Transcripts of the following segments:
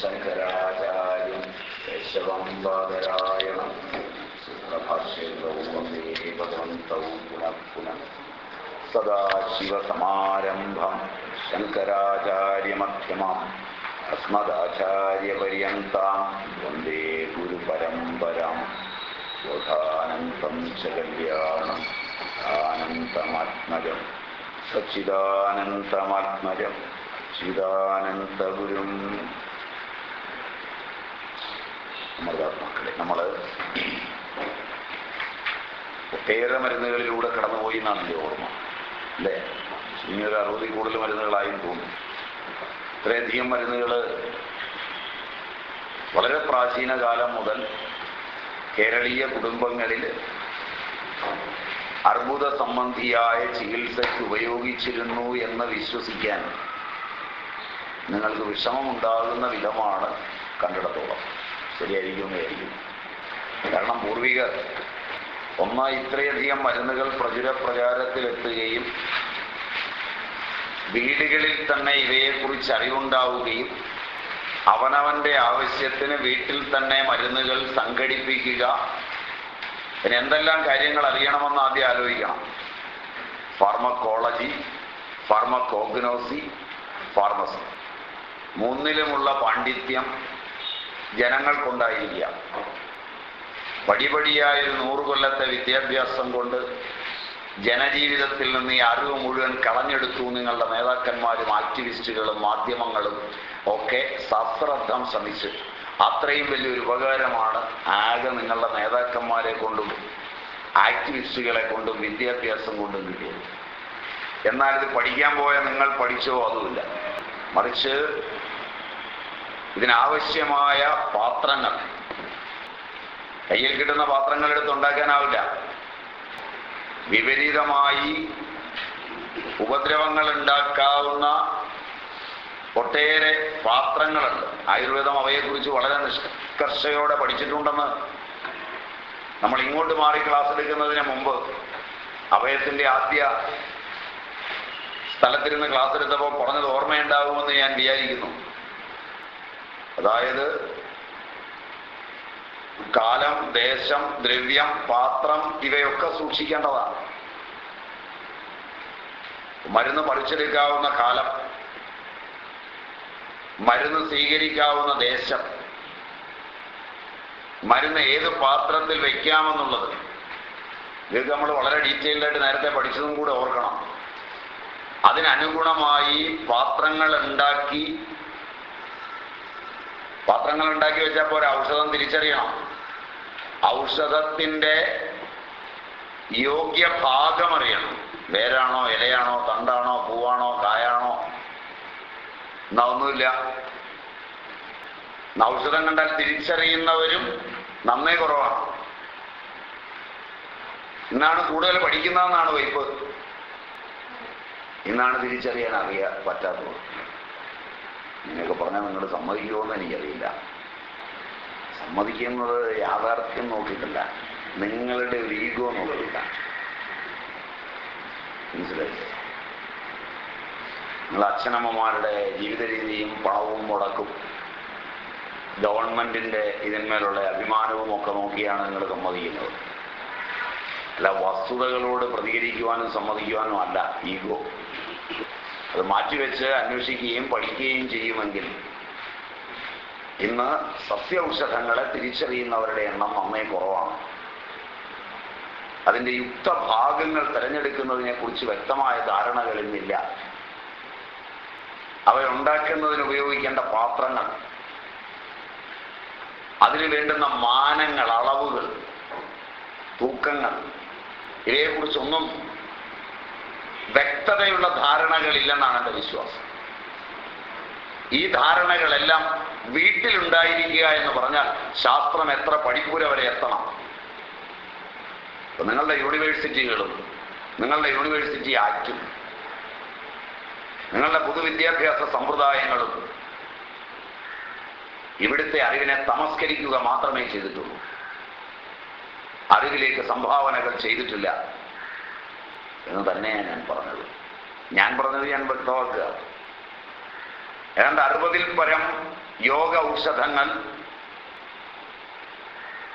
ശങ്കരാചാര്യം കേശവം സുപ്രഭാഷ്യൗ ഭഗവന്തൗ പുനഃ പുനഃ സദാശിവസമാരംഭം ശങ്കരാചാര്യമധ്യമാം അസ്മദാചാര്യപര്യന്താം വന്ദേ ഗുരുപരമ്പരാം ബോധാനന്തം ച കല്യാണം ആനന്തമാത്മജം സച്ചിദാനന്തമാത്മജം ചിദാനന്തഗുരും അമൃതാത്മാക്കളെ നമ്മൾ ഒട്ടേറെ മരുന്നുകളിലൂടെ കടന്നുപോയി എന്നാണ് എന്റെ ഓർമ്മ. അല്ലേ? ഇനി ഒരു അറുപതിൽ കൂടുതൽ മരുന്നുകളായും തോന്നുന്നു. ഇത്രയധികം മരുന്നുകൾ വളരെ പ്രാചീന കാലം മുതൽ കേരളീയ കുടുംബങ്ങളിൽ അർബുദ സംബന്ധിയായ ചികിത്സയ്ക്ക് ഉപയോഗിച്ചിരുന്നു എന്ന് വിശ്വസിക്കാൻ നിങ്ങൾക്ക് വിഷമമുണ്ടാകുന്ന വിധമാണ് കണ്ടിടത്തോളം. ശരിയായിരിക്കും ആയിരിക്കും കാരണം പൂർവികർ ഒന്ന ഇത്രയധികം മരുന്നുകൾ പ്രചുര പ്രചാരത്തിലെത്തുകയും വീടുകളിൽ തന്നെ ഇവയെക്കുറിച്ച് അറിവുണ്ടാവുകയും അവനവന്റെ ആവശ്യത്തിന് വീട്ടിൽ തന്നെ മരുന്നുകൾ സംഘടിപ്പിക്കുക. പിന്നെ എന്തെല്ലാം കാര്യങ്ങൾ അറിയണമെന്ന് ആദ്യം ആലോചിക്കണം. Pharmacology pharmacognosy pharmacy. മൂന്നിലുമുള്ള പാണ്ഡിത്യം ജനങ്ങൾക്കുണ്ടായിരിക്കുക. പടിപടിയായൊരു ഒരു കൊല്ലത്തെ വിദ്യാഭ്യാസം കൊണ്ട് ജനജീവിതത്തിൽ നിന്ന് ഈ അറിവ് മുഴുവൻ കളഞ്ഞെടുത്തു നിങ്ങളുടെ നേതാക്കന്മാരും ആക്ടിവിസ്റ്റുകളും മാധ്യമങ്ങളും ഒക്കെ സശ്രദ്ധം ശ്രമിച്ചു. അത്രയും വലിയൊരു ഉപകാരമാണ് ആകെ നിങ്ങളുടെ നേതാക്കന്മാരെ കൊണ്ടും ആക്ടിവിസ്റ്റുകളെ കൊണ്ടും വിദ്യാഭ്യാസം കൊണ്ടും കിട്ടിയത്. എന്നാൽ ഇത് പഠിക്കാൻ പോയ നിങ്ങൾ പഠിച്ചോ? അതുമില്ല. മറിച്ച് ഇതിനാവശ്യമായ പാത്രങ്ങൾ. കയ്യിൽ കിട്ടുന്ന പാത്രങ്ങൾ എടുത്തുണ്ടാക്കാനാവില്ല വിപരീതമായി ഉപദ്രവങ്ങൾ ഉണ്ടാക്കാവുന്ന ഒട്ടേറെ പാത്രങ്ങളുണ്ട്. ആയുർവേദം അവയെക്കുറിച്ച് വളരെ നിഷ്കർഷയോടെ പഠിച്ചിട്ടുണ്ടെന്ന് നമ്മൾ ഇങ്ങോട്ട് മാറി ക്ലാസ് എടുക്കുന്നതിന് മുമ്പ് അവയത്തിന്റെ ആദ്യ സ്ഥലത്തിരുന്ന് ക്ലാസ് എടുത്തപ്പോൾ പറഞ്ഞത് ഓർമ്മയുണ്ടാകുമെന്ന് ഞാൻ വിചാരിക്കുന്നു. അതായത് കാലം ദേശം ദ്രവ്യം പാത്രം ഇവയൊക്കെ സൂക്ഷിക്കേണ്ടതാണ്. മരുന്ന് പറിച്ചെടുക്കാവുന്ന കാലം മരുന്ന് സ്വീകരിക്കാവുന്ന ദേശം മരുന്ന് ഏത് പാത്രത്തിൽ വെക്കാമെന്നുള്ളത് ഇത് നമ്മൾ വളരെ ഡീറ്റെയിൽഡായിട്ട് നേരത്തെ പഠിച്ചതും കൂടെ ഓർക്കണം. അതിനനുഗുണമായി പാത്രങ്ങൾ ഉണ്ടാക്കി പാത്രങ്ങൾ ഉണ്ടാക്കി വെച്ചപ്പോൾ ഒരു ഔഷധം തിരിച്ചറിയണം. ഔഷധത്തിന്റെ യോഗ്യ ഭാഗം അറിയണം. വേരാണോ ഇലയാണോ തണ്ടാണോ പൂവാണോ കായാണോ? എന്നാ ഒന്നുമില്ല. ഔഷധം കണ്ടാൽ തിരിച്ചറിയുന്നവരും നന്നേ കുറവാണ്. ഇന്നാണ് കൂടുതൽ പഠിക്കുന്നതെന്നാണ് വൈപ്പ്. ഇന്നാണ് തിരിച്ചറിയാൻ അറിയാൻ പറ്റാത്തത്. പറഞ്ഞാൽ നിങ്ങൾ സമ്മതിക്കുമോയെന്ന് എനിക്കറിയില്ല. സമ്മതിക്കുന്നത് യാഥാർത്ഥ്യം നോക്കിയിട്ടില്ല നിങ്ങളുടെ ഒരു ഈഗോ നോക്കിയില്ല മനസ്സിലായില്ലേ നിങ്ങൾ അച്ഛനമ്മമാരുടെ ജീവിത രീതിയും പണവും മുടക്കും. ഗവൺമെന്റിന്റെ ഇതിന്മേലുള്ള അഭിമാനവും ഒക്കെ നോക്കിയാണ് നിങ്ങൾ സമ്മതിക്കുന്നത്. അല്ല വസ്തുതകളോട് പ്രതികരിക്കുവാനും സമ്മതിക്കുവാനും അല്ല ഈഗോ. അത് മാറ്റിവെച്ച് അന്വേഷിക്കുകയും പഠിക്കുകയും ചെയ്യുമെങ്കിൽ ഇന്ന് സസ്യ ഔഷധങ്ങളെ തിരിച്ചറിയുന്നവരുടെ എണ്ണം നന്നേ കുറവാണ്. അതിന്റെ യുക്തഭാഗങ്ങൾ തിരഞ്ഞെടുക്കുന്നതിനെ കുറിച്ച് വ്യക്തമായ ധാരണകൾ ഇന്നില്ല അവയുണ്ടാക്കുന്നതിന് ഉപയോഗിക്കേണ്ട പാത്രങ്ങൾ അതിന് വേണ്ടുന്ന മാനങ്ങൾ അളവുകൾ തൂക്കങ്ങൾ ഇവയെക്കുറിച്ചൊന്നും വ്യക്തതയുള്ള ധാരണകളില്ലെന്നാണ് എന്റെ വിശ്വാസം. ഈ ധാരണകളെല്ലാം വീട്ടിലുണ്ടായിരിക്കുക എന്ന് പറഞ്ഞാൽ ശാസ്ത്രം എത്ര പഠിപ്പുര വരെ എത്തണം? നിങ്ങളുടെ യൂണിവേഴ്സിറ്റികളും നിങ്ങളുടെ യൂണിവേഴ്സിറ്റി ആക്റ്റും നിങ്ങളുടെ പൊതുവിദ്യാഭ്യാസ സമ്പ്രദായങ്ങളും ഇവിടുത്തെ അറിവിനെ തമസ്കരിക്കുക മാത്രമേ ചെയ്തിട്ടുള്ളൂ. അറിവിലേക്ക് സംഭാവനകൾ ചെയ്തിട്ടില്ല. എന്ന് തന്നെയാണ് ഞാൻ പറഞ്ഞത്. ഞാൻ പറഞ്ഞത് ഞാൻ വ്യക്തമാക്കുക. ഏതാണ്ട് അറുപതിൽ പരം യോഗ ഔഷധങ്ങൾ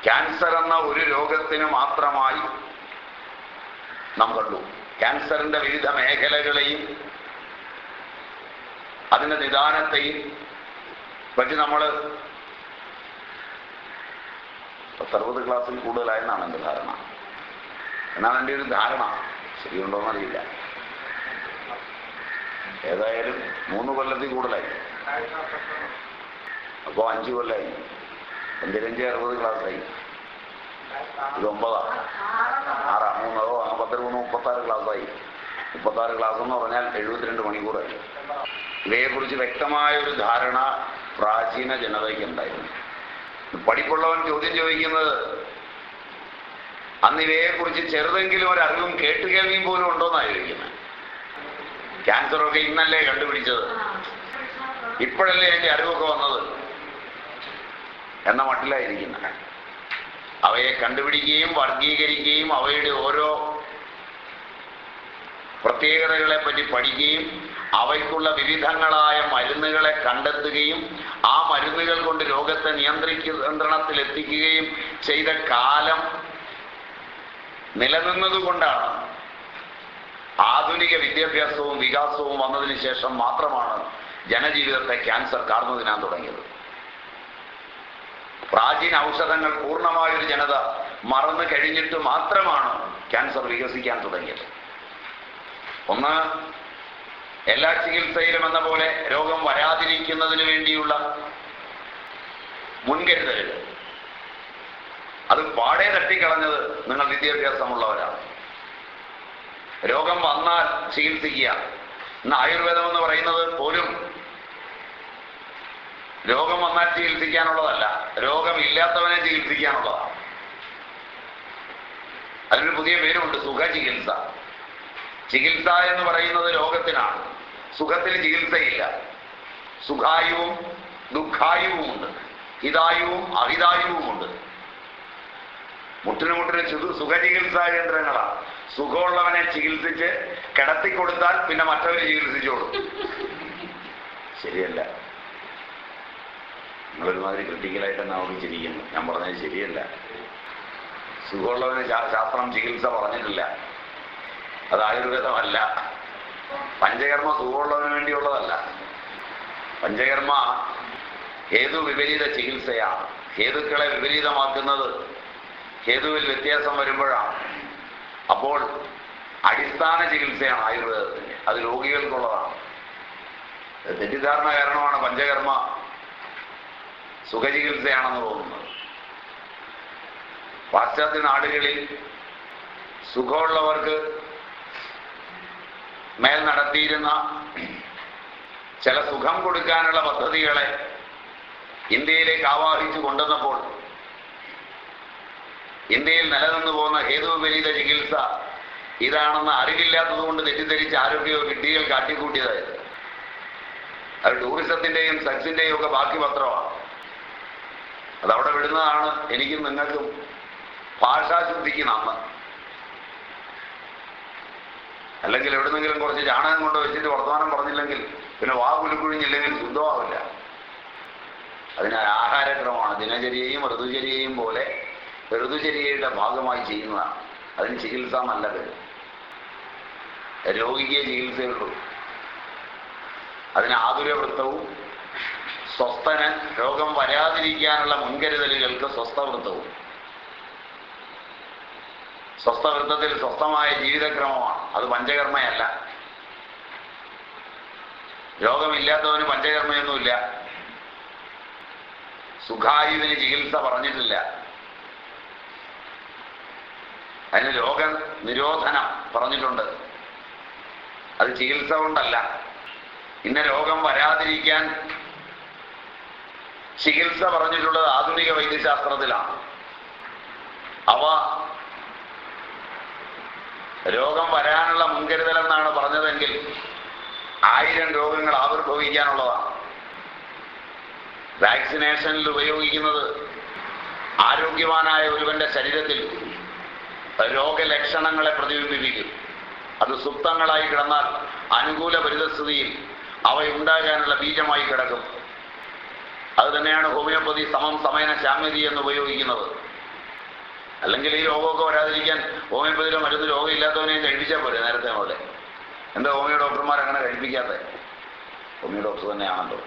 ക്യാൻസർ എന്ന ഒരു രോഗത്തിന് മാത്രമായി നാം കണ്ടു. ക്യാൻസറിന്റെ വിവിധ മേഖലകളെയും അതിന്റെ നിദാനത്തെയും പറ്റി നമ്മൾ പത്തറുപത് ക്ലാസ്സിൽ കൂടുതലായെന്നാണ് എന്റെ ധാരണ. എന്നാണ് എന്റെ ഒരു ധാരണ. ശരിയുണ്ടോയെന്നറിയില്ല ഏതായാലും മൂന്ന് കൊല്ലത്തിൽ കൂടുതലായി. അപ്പോൾ അഞ്ച് കൊല്ലമായി പന്തിരഞ്ച് അറുപത് ക്ലാസ്സായി. ഇത് ഒമ്പതാ? ആറാ? മൂന്നോ? അങ്ങനെ പത്ത് മൂന്ന് മുപ്പത്താറ് ക്ലാസ്സായി. മുപ്പത്താറ് ക്ലാസ് എന്ന് പറഞ്ഞാൽ എഴുപത്തിരണ്ട് മണിക്കൂറായി. ഇവയെക്കുറിച്ച് വ്യക്തമായ ഒരു ധാരണ പ്രാചീന ജനതയ്ക്ക് ഉണ്ടായിരുന്നു പഠിപ്പുള്ളവൻ ചോദ്യം ചോദിക്കുന്നത് അന്ന് ഇവയെക്കുറിച്ച് ചെറുതെങ്കിലും ഒരു അറിവും കേട്ടുകേൾവിയും പോലും ഉണ്ടോന്നാണ് ചോദിക്കുന്നത് ക്യാൻസറൊക്കെ ഇന്നല്ലേ കണ്ടുപിടിച്ചത്? ഇപ്പോഴല്ലേ എന്റെ അറിവൊക്കെ വന്നത്? എന്ന മട്ടിലായിരിക്കുന്നത് അവയെ കണ്ടുപിടിക്കുകയും വർഗീകരിക്കുകയും അവയുടെ ഓരോ പ്രത്യേകതകളെ പറ്റി പഠിക്കുകയും അവയ്ക്കുള്ള വിവിധങ്ങളായ മരുന്നുകളെ കണ്ടെത്തുകയും ആ മരുന്നുകൾ കൊണ്ട് രോഗത്തെ നിയന്ത്രിക്ക നിയന്ത്രണത്തിലെത്തിക്കുകയും ചെയ്ത കാലം നിലനിന്നതുകൊണ്ടാണ് ആധുനിക വിദ്യാഭ്യാസവും വികാസവും വന്നതിന് ശേഷം മാത്രമാണ് ജനജീവിതത്തെ ക്യാൻസർ കാർന്നുതിനാൻ തുടങ്ങിയത്. പ്രാചീന ഔഷധങ്ങൾ പൂർണമായൊരു ജനത മറന്നു കഴിഞ്ഞിട്ട് മാത്രമാണ് ക്യാൻസർ വികസിക്കാൻ തുടങ്ങിയത്. ഒന്ന് എല്ലാ ചികിത്സയിലും എന്ന പോലെ രോഗം വരാതിരിക്കുന്നതിന് വേണ്ടിയുള്ള മുൻകരുതലുകൾ. അത് പാടെ തട്ടിക്കളഞ്ഞത് നിങ്ങൾ വിദ്യാഭ്യാസമുള്ളവരാണ്. രോഗം വന്നാൽ ചികിത്സിക്കുക. ഇന്ന് ആയുർവേദം എന്ന് പറയുന്നത് പോലും രോഗം വന്നാൽ ചികിത്സിക്കാനുള്ളതല്ല. രോഗമില്ലാത്തവനെ ചികിത്സിക്കാനുള്ളതാണ്. അതിനൊരു പുതിയ പേരുണ്ട് സുഖചികിത്സ. ചികിത്സ എന്ന് പറയുന്നത് രോഗത്തിനാണ്. സുഖത്തിന് ചികിത്സയില്ല. സുഖായുവും ദുഃഖായുവുമുണ്ട്. ഹിതായുവും അഹിതായുവുമുണ്ട്. മുട്ടിന് മുട്ടിന് സുഖചികിത്സാ കേന്ദ്രങ്ങളാ. സുഖമുള്ളവനെ ചികിത്സിച്ച് കിടത്തിക്കൊടുത്താൽ പിന്നെ മറ്റവര് ചികിത്സിച്ചോളും ശരിയല്ല. നിങ്ങളൊരുമാതിരി ക്രിട്ടിക്കലായിട്ട് തന്നെ ഓർമ്മിച്ചിരിക്കുന്നു ഞാൻ പറഞ്ഞത് ശരിയല്ല. സുഖമുള്ളവന് ശാസ്ത്രം ചികിത്സ പറഞ്ഞിട്ടില്ല. അത് ആയുർവേദമല്ല. പഞ്ചകർമ്മ സുഖമുള്ളവന് വേണ്ടിയുള്ളതല്ല. പഞ്ചകർമ്മ ഹേതു വിപരീത ചികിത്സയാണ്. ഹേതുക്കളെ വിപരീതമാക്കുന്നത് ഹേതുവിൽ വ്യത്യാസം വരുമ്പോഴാണ്. അപ്പോൾ അടിസ്ഥാന ചികിത്സയാണ് ആയുർവേദത്തിന് അത് രോഗികൾക്കുള്ളതാണ്. തെറ്റിദ്ധാരണ കാരണമാണ് പഞ്ചകർമ്മ സുഖചികിത്സയാണെന്ന് തോന്നുന്നത്. പാശ്ചാത്യ നാടുകളിൽ സുഖമുള്ളവർക്ക് മേൽ നടത്തിയിരുന്ന ചില സുഖം കൊടുക്കാനുള്ള പദ്ധതികളെ ഇന്ത്യയിലേക്ക് ആവാഹിച്ചു കൊണ്ടുവന്നപ്പോൾ ഇന്ത്യയിൽ നിലനിന്നു പോകുന്ന ഹേതുവിപരീത ചികിത്സ ഇതാണെന്ന് അറിവില്ലാത്തത് കൊണ്ട് തെറ്റിദ്ധരിച്ച് ആരോഗ്യ വിഡ്ഢികൾ കാട്ടിക്കൂട്ടിയതായത് അത് ടൂറിസത്തിന്റെയും സെക്സിന്റെയും ഒക്കെ ബാക്കി പത്രമാണ്. അതവിടെ വിടുന്നതാണ് എനിക്കും നിങ്ങൾക്കും ഭാഷാശുദ്ധിക്ക് നന്ന് അല്ലെങ്കിൽ എവിടുന്നെങ്കിലും കുറച്ച് ചാണകം കൊണ്ട് വെച്ചിട്ട് വർത്തമാനം പറഞ്ഞില്ലെങ്കിൽ പിന്നെ വാ കുലുക്കുഴിഞ്ഞില്ലെങ്കിൽ ശുദ്ധമാവില്ല. അതിന് ആഹാരക്രമമാണ്. ദിനചര്യയും ഋതുചര്യയും പോലെ ഋതുചര്യയുടെ ഭാഗമായി ചെയ്യുന്നതാണ്. അതിന് ചികിത്സ നല്ല പേര് ചികിത്സയുള്ളൂ. അതിന് ആതുരവൃത്തവും സ്വസ്ഥന് രോഗം വരാതിരിക്കാനുള്ള മുൻകരുതലുകൾക്ക് സ്വസ്ഥവൃത്തവും. സ്വസ്ഥവൃത്തത്തിൽ സ്വസ്ഥമായ ജീവിതക്രമമാണ്. അത് പഞ്ചകർമ്മയല്ല. രോഗമില്ലാത്തവന് പഞ്ചകർമ്മയൊന്നുമില്ല. സുഖായുവിന് ചികിത്സ പറഞ്ഞിട്ടില്ല. അതിന് രോഗ നിരോധനം പറഞ്ഞിട്ടുണ്ട്. അത് ചികിത്സ കൊണ്ടല്ല. ഇന്ന രോഗം വരാതിരിക്കാൻ ചികിത്സ പറഞ്ഞിട്ടുള്ളത് ആധുനിക വൈദ്യശാസ്ത്രത്തിലാണ്. അവ രോഗം വരാനുള്ള മുൻകരുതൽ എന്നാണ് പറഞ്ഞതെങ്കിൽ ആയിരം രോഗങ്ങൾ ആവിർഭവിക്കാനുള്ളതാണ്. വാക്സിനേഷനിൽ ഉപയോഗിക്കുന്നത് ആരോഗ്യവാനായ ഒരുവന്റെ ശരീരത്തിൽ രോഗലക്ഷണങ്ങളെ പ്രതിബിംബിപ്പിക്കും. അത് സുപ്തങ്ങളായി കിടന്നാൽ അനുകൂല പരിതസ്ഥിതിയിൽ അവയുണ്ടാകാനുള്ള ബീജമായി കിടക്കും. അത് തന്നെയാണ് ഹോമിയോപ്പതി സമം സമയന ശാമ്യതി എന്ന് ഉപയോഗിക്കുന്നത്. അല്ലെങ്കിൽ ഈ രോഗമൊക്കെ വരാതിരിക്കാൻ ഹോമിയോപ്പതിയിലോ മരുന്ന് രോഗമില്ലാത്തവനെയും കഴിപ്പിച്ചാൽ പോരെ നേരത്തെ പോലെ. എന്താ ഹോമിയോ ഡോക്ടർമാർ അങ്ങനെ കഴിപ്പിക്കാത്ത? ഹോമിയോ ഡോക്ടർ തന്നെയാണല്ലോ.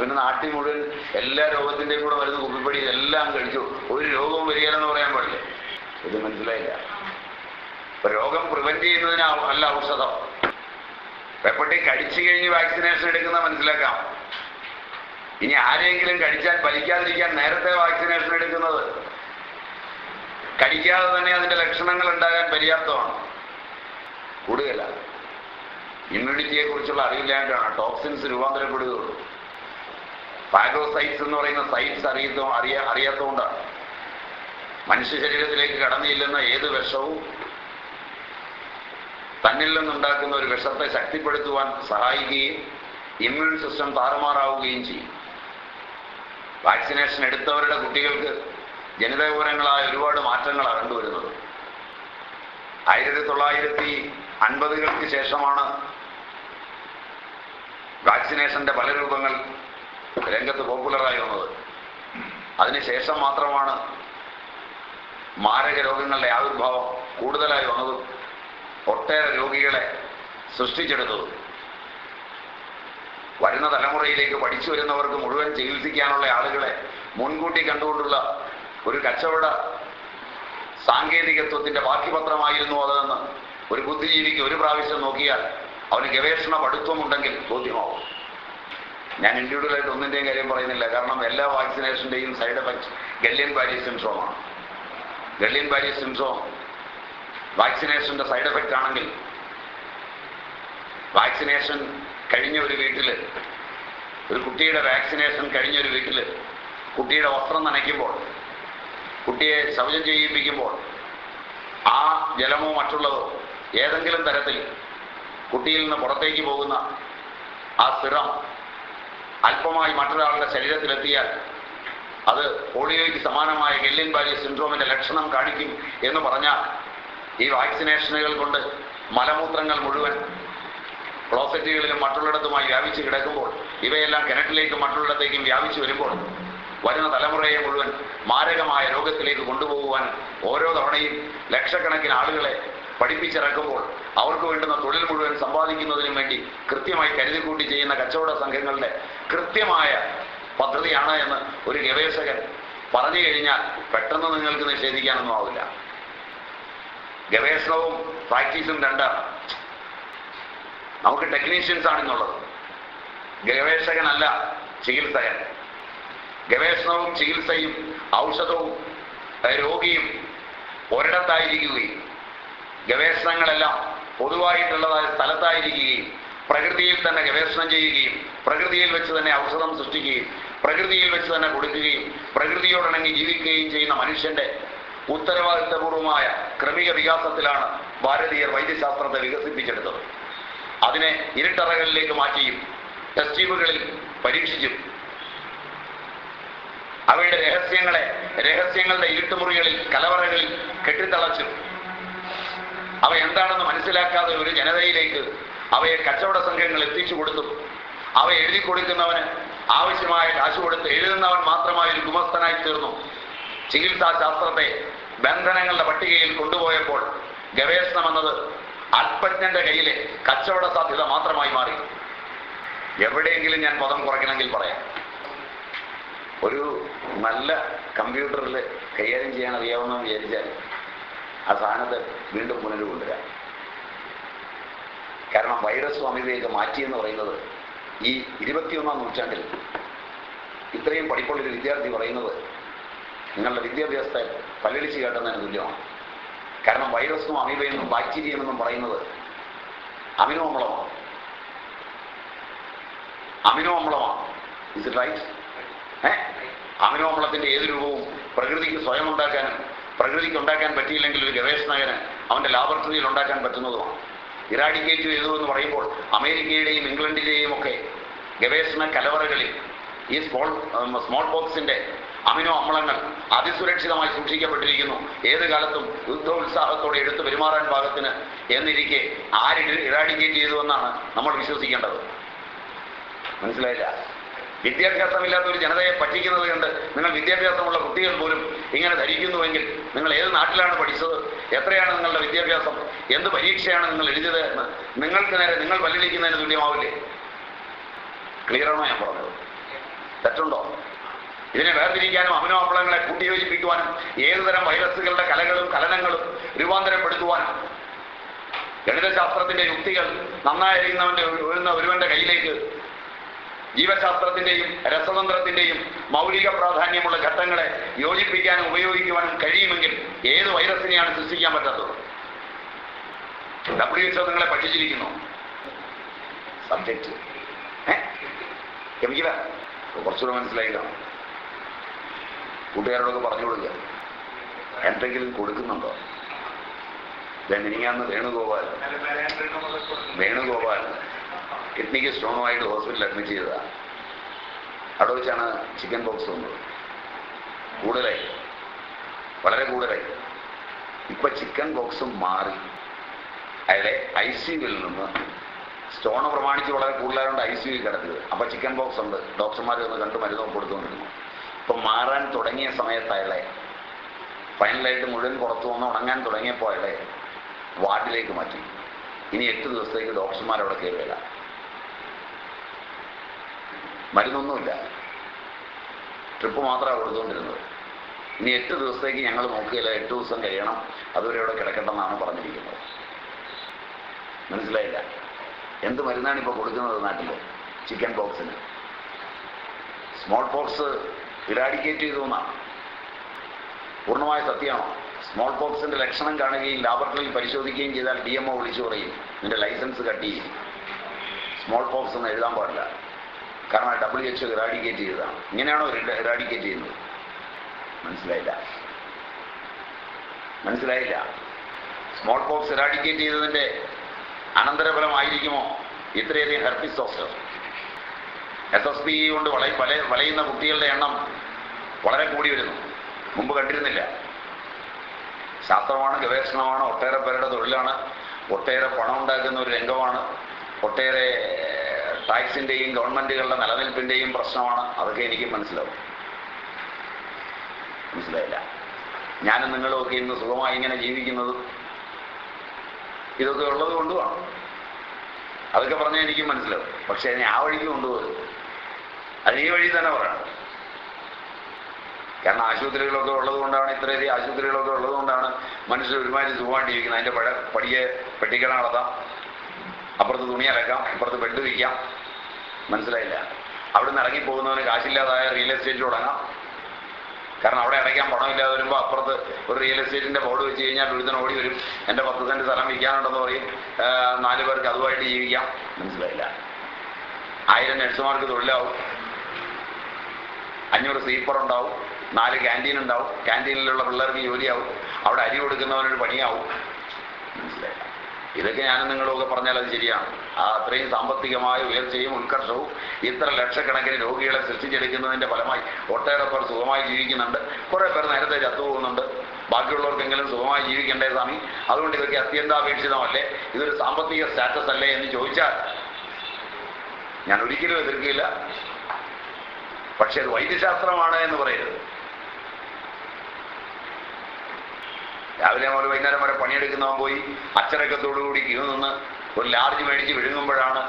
പിന്നെ നാട്ടിൽ മുഴുവൻ എല്ലാ രോഗത്തിന്റെയും കൂടെ മരുന്ന് കുപ്പിപ്പടി എല്ലാം കഴിച്ചു. ഒരു രോഗവും വരികയില്ലെന്ന് പറയാൻ പാടില്ലേ? ഇത് മനസ്സിലായില്ല. രോഗം പ്രിവെന്റ് ചെയ്യുന്നതിന് നല്ല ഔഷധം. പെപ്പട്ടി കടിച്ചു കഴിഞ്ഞ് വാക്സിനേഷൻ എടുക്കുന്ന മനസ്സിലാക്കാം. ഇനി ആരെങ്കിലും കടിച്ചാൽ ഫലിക്കാതിരിക്കാൻ നേരത്തെ വാക്സിനേഷൻ എടുക്കുന്നത്. കടിക്കാതെ തന്നെ അതിന്റെ ലക്ഷണങ്ങൾ ഉണ്ടാകാൻ പര്യാപ്തമാണ്. കൂടുതല. ഇമ്മ്യൂണിറ്റിയെ കുറിച്ചുള്ള അറിവില്ലാണ്ടാണ്. ടോക്സിൻസ് രൂപാന്തരപ്പെടുകയുള്ളൂ. പാഗോസൈറ്റ്സ് എന്ന് പറയുന്ന സൈറ്റ്സ് അറിയത്തോ അറിയാ അറിയാത്തതുകൊണ്ടാണ്. മനുഷ്യ ശരീരത്തിലേക്ക് കടന്നില്ലെന്ന ഏത് വിഷവും തന്നിൽ നിന്നുണ്ടാക്കുന്ന ഒരു വിഷത്തെ ശക്തിപ്പെടുത്തുവാൻ സഹായിക്കുകയും ഇമ്മ്യൂൺ സിസ്റ്റം താറുമാറാവുകയും ചെയ്യും. വാക്സിനേഷൻ എടുത്തവരുടെ കുട്ടികൾക്ക് ജനിതകപരങ്ങളായ ഒരുപാട് മാറ്റങ്ങളാണ് കണ്ടുവരുന്നത് ആയിരത്തി തൊള്ളായിരത്തി അൻപതുകൾക്ക് ശേഷമാണ് വാക്സിനേഷന്റെ പല രൂപങ്ങൾ രംഗത്ത് പോപ്പുലറായി വന്നത്. അതിനുശേഷം മാത്രമാണ് മാരക രോഗങ്ങളുടെ ആവിർഭാവം കൂടുതലായി വന്നതും ഒട്ടേറെ രോഗികളെ സൃഷ്ടിച്ചെടുത്തതും. വരുന്ന തലമുറയിലേക്ക് പഠിച്ചു വരുന്നവർക്ക് മുഴുവൻ ചികിത്സിക്കാനുള്ള ആളുകളെ മുൻകൂട്ടി കണ്ടുകൊണ്ടുള്ള ഒരു കച്ചവട സാങ്കേതികത്വത്തിന്റെ ബാക്കിപത്രമായിരുന്നു അതെന്ന് ഒരു ബുദ്ധിജീവിക്ക് ഒരു പ്രാവശ്യം നോക്കിയാൽ അവന് ഗവേഷണ പഠിത്വമുണ്ടെങ്കിൽ ബോധ്യമാവും. ഞാൻ ഇൻഡിവിജ്വലായിട്ട് ഒന്നിന്റെയും കാര്യം പറയുന്നില്ല. കാരണം എല്ലാ വാക്സിനേഷന്റെയും സൈഡ് എഫക്ട് ഗല്യൻ പാരീസ് സിൻഡ്രോമാണ് ഗല്യൻ ബാരി സിംസോ വാക്സിനേഷന്റെ സൈഡ് എഫക്റ്റ് ആണെങ്കിൽ വാക്സിനേഷൻ കഴിഞ്ഞ ഒരു വീട്ടിൽ ഒരു കുട്ടിയുടെ വാക്സിനേഷൻ കഴിഞ്ഞ ഒരു വീട്ടിൽ കുട്ടിയുടെ വസ്ത്രം നനയ്ക്കുമ്പോൾ കുട്ടിയെ ശൗചം ചെയ്യിപ്പിക്കുമ്പോൾ ആ ജലമോ മറ്റുള്ളതോ ഏതെങ്കിലും തരത്തിൽ കുട്ടിയിൽ നിന്ന് പുറത്തേക്ക് പോകുന്ന ആ സിറം അല്പമായി മറ്റൊരാളുടെ ശരീരത്തിലെത്തിയാൽ അത് പോളിയോയ്ക്ക് സമാനമായ ഹെല്ലിൻ ബാരി സിൻഡ്രോമിന്റെ ലക്ഷണം കാണിക്കും എന്ന് പറഞ്ഞാൽ ഈ വാക്സിനേഷനുകൾ കൊണ്ട് മലമൂത്രങ്ങൾ മുഴുവൻ ക്ലോസറ്റുകളിലും മറ്റുള്ളിടത്തുമായി വ്യാപിച്ച് കിടക്കുമ്പോൾ ഇവയെല്ലാം കിണറ്റിലേക്കും മറ്റുള്ളിടത്തേക്കും വ്യാപിച്ചു വരുമ്പോൾ വരുന്ന തലമുറയെ മുഴുവൻ മാരകമായ രോഗത്തിലേക്ക് കൊണ്ടുപോകുവാൻ ഓരോ തവണയും ലക്ഷക്കണക്കിന് ആളുകളെ പഠിപ്പിച്ചിറക്കുമ്പോൾ അവർക്ക് വേണ്ടുന്ന തൊഴിൽ മുഴുവൻ സമ്പാദിക്കുന്നതിനും വേണ്ടി കൃത്യമായി കരുതിക്കൂട്ടി ചെയ്യുന്ന കച്ചവട സംഘങ്ങളുടെ കൃത്യമായ പദ്ധതിയാണ് എന്ന് ഒരു ഗവേഷകൻ പറഞ്ഞു കഴിഞ്ഞാൽ പെട്ടെന്ന് നിങ്ങൾക്ക് നിഷേധിക്കാനൊന്നും ആവില്ല. ഗവേഷണവും പ്രാക്ടീസും രണ്ടാണ്. നമുക്ക് ടെക്നീഷ്യൻസ് ആണെന്നുള്ളത്. ഗവേഷകനല്ല ചികിത്സകൻ. ഗവേഷണവും ചികിത്സയും ഔഷധവും രോഗിയും ഒരിടത്തായിരിക്കുകയും ഗവേഷണങ്ങളെല്ലാം പൊതുവായിട്ടുള്ളതായ സ്ഥലത്തായിരിക്കുകയും പ്രകൃതിയിൽ തന്നെ ഗവേഷണം ചെയ്യുകയും പ്രകൃതിയിൽ വെച്ച് തന്നെ ഔഷധം സൃഷ്ടിക്കുകയും പ്രകൃതിയിൽ വെച്ച് തന്നെ കൊടുക്കുകയും പ്രകൃതിയോടിണങ്ങി ജീവിക്കുകയും ചെയ്യുന്ന മനുഷ്യന്റെ ഉത്തരവാദിത്തപൂർവമായ ക്രമിക വികാസത്തിലാണ് ഭാരതീയർ വൈദ്യശാസ്ത്രത്തെ വികസിപ്പിച്ചെടുത്തത്. അതിനെ ഇരുട്ടറകളിലേക്ക് മാറ്റിയും ടെസ്റ്റ് ട്യൂബുകളിൽ പരീക്ഷിച്ചും. അവയുടെ രഹസ്യങ്ങളെ രഹസ്യങ്ങളുടെ ഇരുട്ടുമുറികളിൽ കലവറകളിൽ കെട്ടിത്തളച്ചും. അവ എന്താണെന്ന് മനസ്സിലാക്കാതെ ഒരു ജനതയിലേക്ക് അവയെ കച്ചവട സംഘങ്ങൾ എത്തിച്ചു കൊടുത്തു. അവ എഴുതി കൊടുക്കുന്നവന് ആവശ്യമായ കാശ് കൊടുത്ത് എഴുതുന്നവൻ മാത്രമായി ഒരു ഗുമസ്തനായി തീർന്നു. ചികിത്സാ ശാസ്ത്രത്തെ ബന്ധനങ്ങളുടെ പട്ടികയിൽ കൊണ്ടുപോയപ്പോൾ ഗവേഷണം എന്നത് അല്പജ്ഞന്റെ കയ്യിലെ കച്ചവട സാധ്യത മാത്രമായി മാറി. എവിടെയെങ്കിലും ഞാൻ പദം കുറയ്ക്കണമെങ്കിൽ പറയാം. ഒരു നല്ല കമ്പ്യൂട്ടറിൽ കൈകാര്യം ചെയ്യാൻ അറിയാവുന്ന വിചാരിച്ചാൽ ആ സാധനത്തെ വീണ്ടും പുനരുകൊണ്ടുവരാം. കാരണം വൈറസും അമിതയൊക്കെ മാറ്റിയെന്ന് പറയുന്നത് ഈ ഇരുപത്തിയൊന്നാം നൂറ്റാണ്ടിൽ ഇത്രയും പഠിപ്പുള്ളൊരു വിദ്യാർത്ഥി പറയുന്നത് നിങ്ങളുടെ വിദ്യാഭ്യാസത്തെ പല്ലടിച്ച് കേട്ടുന്നതിന് തുല്യമാണ്. കാരണം വൈറസും അമീബയെന്നും ബാക്ടീരിയമെന്നും പറയുന്നത് അമിനോ അമ്ലമാണ്. അമിനോ അമ്ലമാണ്. ഇസ് ഇറ്റ് റൈറ്റ് ഏ? അമിനോ അമ്ലത്തിന്റെ ഏത് രൂപവും പ്രകൃതിക്ക് സ്വയം ഉണ്ടാക്കാനും പ്രകൃതിക്ക് ഉണ്ടാക്കാൻ പറ്റിയില്ലെങ്കിൽ ഒരു ഗവേഷണകന് അവന്റെ ലാബറട്ടറിയിൽ ഉണ്ടാക്കാൻ പറ്റുന്നതുമാണ്. ഇറാഡിക്കേറ്റ് ചെയ്തു എന്ന് പറയുമ്പോൾ അമേരിക്കയുടെയും ഇംഗ്ലണ്ടിലെയും ഒക്കെ ഗവേഷണ കലവറകളിൽ ഈ സ്മോൾ സ്മോൾ ബോക്സിന്റെ അമിനോ അമ്ലങ്ങൾ അതിസുരക്ഷിതമായി സൂക്ഷിക്കപ്പെട്ടിരിക്കുന്നു. ഏത് കാലത്തും യുദ്ധോത്സാഹത്തോടെ എടുത്തു പെരുമാറാൻ പാകത്തിന് എന്നിരിക്കെ ആര് ഇറാഡിക്കേറ്റ് ചെയ്തുവെന്നാണ് നമ്മൾ വിശ്വസിക്കേണ്ടത്. മനസ്സിലായില്ല? വിദ്യാഭ്യാസമില്ലാത്ത ഒരു ജനതയെ പറ്റിക്കുന്നത് കണ്ട് നിങ്ങൾ വിദ്യാഭ്യാസമുള്ള കുട്ടികൾ പോലും ഇങ്ങനെ ധരിക്കുന്നുവെങ്കിൽ നിങ്ങൾ ഏത് നാട്ടിലാണ് പഠിച്ചത്? എത്രയാണ് നിങ്ങളുടെ വിദ്യാഭ്യാസം? എന്ത് പരീക്ഷയാണ് നിങ്ങൾ എഴുതിയത് എന്ന് നിങ്ങൾക്ക് നേരെ നിങ്ങൾ പല്ലിളിക്കുന്നതിന് തുല്യമാവില്ലേ? ക്ലിയറാണോ ഞാൻ പറഞ്ഞത്? തെറ്റുണ്ടോ? ഇതിനെ വേർതിരിക്കാനും അമിനോ അമ്ലങ്ങളെ കൂട്ടിയോജിപ്പിക്കുവാനും ഏതുതരം വൈറസുകളുടെ കലകളും കലനങ്ങളും രൂപാന്തരപ്പെടുത്തുവാനും ഗണിതശാസ്ത്രത്തിന്റെ യുക്തികൾ നന്നായിരിക്കുന്നവന്റെ വീഴുന്ന ഒരുവന്റെ കയ്യിലേക്ക് ജീവശാസ്ത്രത്തിന്റെയും രസതന്ത്രത്തിന്റെയും മൗലിക പ്രാധാന്യമുള്ള ഘട്ടങ്ങളെ യോജിപ്പിക്കാനും ഉപയോഗിക്കുവാനും കഴിയുമെങ്കിൽ ഏത് വൈറസിനെയാണ് സൃഷ്ടിക്കാൻ പറ്റാത്തത്? ഡബ്ല്യു എച്ച്ഒ നിങ്ങളെ പഠിച്ചിരിക്കുന്നു. സബ്ജക്റ്റ് കെമിക്കല കുറച്ചുകൂടെ മനസ്സിലായില്ല. കൂട്ടുകാരോടൊക്കെ പറഞ്ഞു കൊടുക്കുക എന്തെങ്കിലും കൊടുക്കുന്നുണ്ടോ? ഇതെങ്ങനെയാന്ന് വേണുഗോപാൽ. വേണുഗോപാൽ. കിഡ്നിക്ക് സ്റ്റോണുമായിട്ട് ഹോസ്പിറ്റലിൽ അഡ്മിറ്റ് ചെയ്തതാണ് അവിടെ വെച്ചാണ് ചിക്കൻ ബോക്സ് വന്നത്. കൂടുതലായി. വളരെ കൂടുതലായി. ഇപ്പൊ ചിക്കൻ ബോക്സും മാറി. അയാളെ ഐ സിയുവിൽ നിന്ന് സ്റ്റോൺ പ്രമാണിച്ച് വളരെ കൂടുതലായതുകൊണ്ട് ഐ സിയുവിൽ കിടക്കുക അപ്പൊ ചിക്കൻ ബോക്സ് ഉണ്ട്. ഡോക്ടർമാർ ഒന്ന് കണ്ട് മരുന്നും കൊടുത്തുകൊണ്ടിരുന്നു. ഇപ്പൊ മാറാൻ തുടങ്ങിയ സമയത്ത് അയാളെ ഫൈനലായിട്ട് മുഴുവൻ പുറത്തു വന്ന് ഉണങ്ങാൻ തുടങ്ങിയപ്പോൾ അയാളെ വാർഡിലേക്ക് മാറ്റി. ഇനി എട്ട് ദിവസത്തേക്ക് ഡോക്ടർമാരവിടെ അവിടെ കയറുകയില്ല മരുന്നൊന്നുമില്ല. ട്രിപ്പ് മാത്രമാണ് കൊടുത്തുകൊണ്ടിരുന്നത്. ഇനി എട്ട് ദിവസത്തേക്ക് ഞങ്ങൾ നോക്കുകയില്ല എട്ട് ദിവസം കഴിയണം. അതുവരെ അവിടെ കിടക്കണ്ടെന്നാണ് പറഞ്ഞിരിക്കുന്നത്. മനസ്സിലായില്ല? എന്ത് മരുന്നാണ് ഇപ്പോൾ കൊടുക്കുന്നത് നാട്ടിൽ ചിക്കൻ പോക്സിന്. സ്മോൾ പോക്സ് ഇറാഡിക്കേറ്റ് ചെയ്തു എന്നാണ്. പൂർണമായ സത്യമാണോ. സ്മോൾ പോക്സിന്റെ ലക്ഷണം കാണുകയും ലാബറട്ടറിയിൽ പരിശോധിക്കുകയും ചെയ്താൽ ഡി എം ഒ വിളിച്ചു പറയും നിന്റെ ലൈസൻസ് കട്ട് ചെയ്യും. സ്മോൾ പോക്സ് എന്ന് എഴുതാൻ പാടില്ല. കാരണം ഡബ്ല്യു എച്ച് ഇറാഡിക്കേറ്റ് ചെയ്തതാണ്. ഇങ്ങനെയാണോ ഇറാഡിക്കേറ്റ് ചെയ്യുന്നത്? മനസ്സിലായില്ല. മനസ്സിലായില്ല. സ്മോൾ പോക്സ് ഇറാഡിക്കേറ്റ് ചെയ്തതിന്റെ അനന്തരഫലമായിരിക്കുമോ? ഇത്രയധികം herpes zoster S S P കൊണ്ട് വള വല വലയുന്ന കുട്ടികളുടെ എണ്ണം വളരെ കൂടി വരുന്നു. മുമ്പ് കണ്ടിരുന്നില്ല. ശാസ്ത്രമാണ് ഗവേഷണമാണ് ഒട്ടേറെ പേരുടെ തൊഴിലാണ് ഒട്ടേറെ പണം ഉണ്ടാക്കുന്ന ഒരു രംഗമാണ് ഒട്ടേറെ ടാക്സിന്റെയും ഗവൺമെന്റുകളുടെ നിലനിൽപ്പിന്റെയും പ്രശ്നമാണ്. അതൊക്കെ എനിക്ക് മനസ്സിലാവും. മനസ്സിലായില്ല. ഞാനും നിങ്ങളുമൊക്കെ ഇന്ന് സുഖമായി ഇങ്ങനെ ജീവിക്കുന്നത് ഇതൊക്കെ ഉള്ളത് കൊണ്ടുമാണ്. അതൊക്കെ പറഞ്ഞാൽ എനിക്കും മനസ്സിലാവും. പക്ഷെ അതിനെ ആ വഴിക്ക് കൊണ്ടുപോകും അത് ഈ വഴി തന്നെ പറയണം. കാരണം ആശുപത്രികളൊക്കെ ഉള്ളത് കൊണ്ടാണ് ഇത്രയധികം ആശുപത്രികളൊക്കെ ഉള്ളത് കൊണ്ടാണ് മനുഷ്യർ ഒരുമാതിരി സുഖമായിട്ട് ജീവിക്കുന്നത് അതിന്റെ പഴ പടിയെ പെട്ടിക്കണ നടത്താം അപ്പുറത്ത് തുണി അലക്കാം ഇപ്പുറത്ത് ബെഡ് വിൽക്കാം മനസ്സിലായില്ല. അവിടുന്ന് ഇറങ്ങിപ്പോകുന്നവന് കാശില്ലാതായ റിയൽ എസ്റ്റേറ്റ് തുടങ്ങാം. കാരണം അവിടെ അടയ്ക്കാൻ പണമില്ലാതെ വരുമ്പോൾ അപ്പുറത്ത് ഒരു റിയൽ എസ്റ്റേറ്റിന്റെ ബോർഡ് വെച്ച് കഴിഞ്ഞാൽ ഒരുത്തൻ ഓടി വരും. എന്റെ പത്ത് സെന്റ് സ്ഥലം വിൽക്കാനുണ്ടെന്ന് പറയും. നാല് പേർക്ക് അതുമായിട്ട് ജീവിക്കാം. മനസ്സിലായില്ല. ആയിരം നഴ്സുമാർക്ക് തൊഴിലാവും. അഞ്ഞൂറ് സ്ലീപ്പർ ഉണ്ടാവും. നാല് ക്യാന്റീൻ ഉണ്ടാവും. ക്യാന്റീനിലുള്ള പിള്ളേർക്ക് ജോലിയാവും. അവിടെ അരി കൊടുക്കുന്നവനൊരു പണിയാവും. മനസ്സിലായില്ല. ഇതൊക്കെ ഞാനും നിങ്ങളൊക്കെ പറഞ്ഞാൽ അത് ശരിയാണ്. ആ അത്രയും സാമ്പത്തികമായ ഉയർച്ചയും ഉത്കർഷവും ഇത്ര ലക്ഷക്കണക്കിന് രോഗികളെ സൃഷ്ടിച്ചെടുക്കുന്നതിന്റെ ഫലമായി ഒട്ടേറെ പേർ സുഖമായി ജീവിക്കുന്നുണ്ട്. കുറെ പേർ നേരത്തെ ചത്തുപോകുന്നുണ്ട് ബാക്കിയുള്ളവർക്കെങ്കിലും സുഖമായി ജീവിക്കേണ്ടേ സ്വാമി? അതുകൊണ്ട് ഇതൊക്കെ അത്യന്താപേക്ഷിതമല്ലേ? ഇതൊരു സാമ്പത്തിക സ്റ്റാറ്റസ് അല്ലേ എന്ന് ചോദിച്ചാൽ ഞാൻ ഒരിക്കലും എതിർക്കില്ല. പക്ഷെ അത് വൈദ്യശാസ്ത്രമാണ് എന്ന് പറയരുത്. രാവിലെ മുതൽ വൈകുന്നേരം വരെ പണിയെടുക്കുന്നവൻ പോയി അച്ചടക്കത്തോടുകൂടി ക്യൂ നിന്ന് ഒരു ലാർജ് മേടിച്ച് വിഴുങ്ങുമ്പോഴാണ്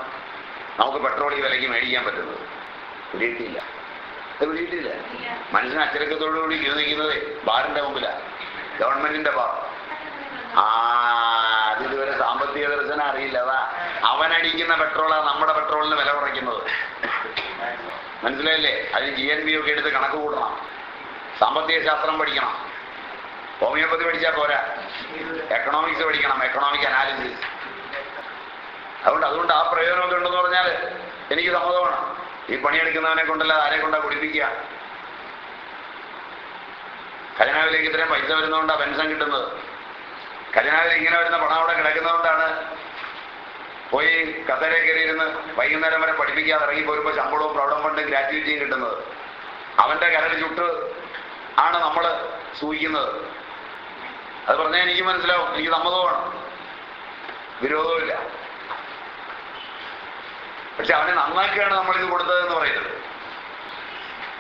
നമുക്ക് പെട്രോൾ ഈ വിലയ്ക്ക് മേടിക്കാൻ പറ്റുന്നത്. പിടിയിട്ടില്ല അത് പിടിയിട്ടില്ല മനുഷ്യന് അച്ചടക്കത്തോടുകൂടി ക്യൂ നിൽക്കുന്നത് ബാറിന്റെ മുമ്പിലാ. ഗവൺമെന്റിന്റെ ബാർ. ആ അത് ഇതുവരെ സാമ്പത്തിക ദർശനം അറിയില്ല. അതാ അവനടിക്കുന്ന പെട്രോളാണ് നമ്മുടെ പെട്രോളിന് വില കുറയ്ക്കുന്നത്. മനസ്സിലായില്ലേ? അതിന് ജി എൻ ബി ഒക്കെ എടുത്ത് കണക്ക് കൂട്ടണം. സാമ്പത്തിക ശാസ്ത്രം പഠിക്കണം. ഹോമിയോപ്പതി പഠിച്ചാൽ പോരാ. എക്കണോമിക്സ് പഠിക്കണം എക്കണോമിക് അനാലിസിസ് അതുകൊണ്ട് അതുകൊണ്ട് ആ പ്രയോജനമൊക്കെ ഉണ്ടെന്ന് പറഞ്ഞാൽ എനിക്ക് സമ്മതമാണ്. ഈ പണിയെടുക്കുന്നവനെ കൊണ്ടല്ല ആരെ കൊണ്ടാ കുടിപ്പിക്കുക ഖജനാവിലേക്ക് ഇത്രയും പൈസ വരുന്നതുകൊണ്ടാണ് പെൻഷൻ കിട്ടുന്നത്. ഖജനാവിൽ ഇങ്ങനെ വരുന്ന പണം അവിടെ കിടക്കുന്നതുകൊണ്ടാണ് പോയി കസേര കയറിയിരുന്ന് വൈകുന്നേരം വരെ പഠിപ്പിക്കാതെ ഇറങ്ങി പോരുമ്പോൾ ശമ്പളവും പ്രൗഢം ഫണ്ടും ഗ്രാറ്റുവിറ്റിയും കിട്ടുന്നത്. അവന്റെ കരട് ചുട്ട് ആണ് നമ്മൾ സൂഹിക്കുന്നത് അത് പറഞ്ഞാൽ എനിക്ക് മനസ്സിലാവും. എനിക്ക് സമ്മതമാണ്. വിരോധമില്ല. പക്ഷെ അവനെ നന്നാക്കിയാണ് നമ്മളിത് കൊടുത്തതെന്ന് പറയുന്നത്.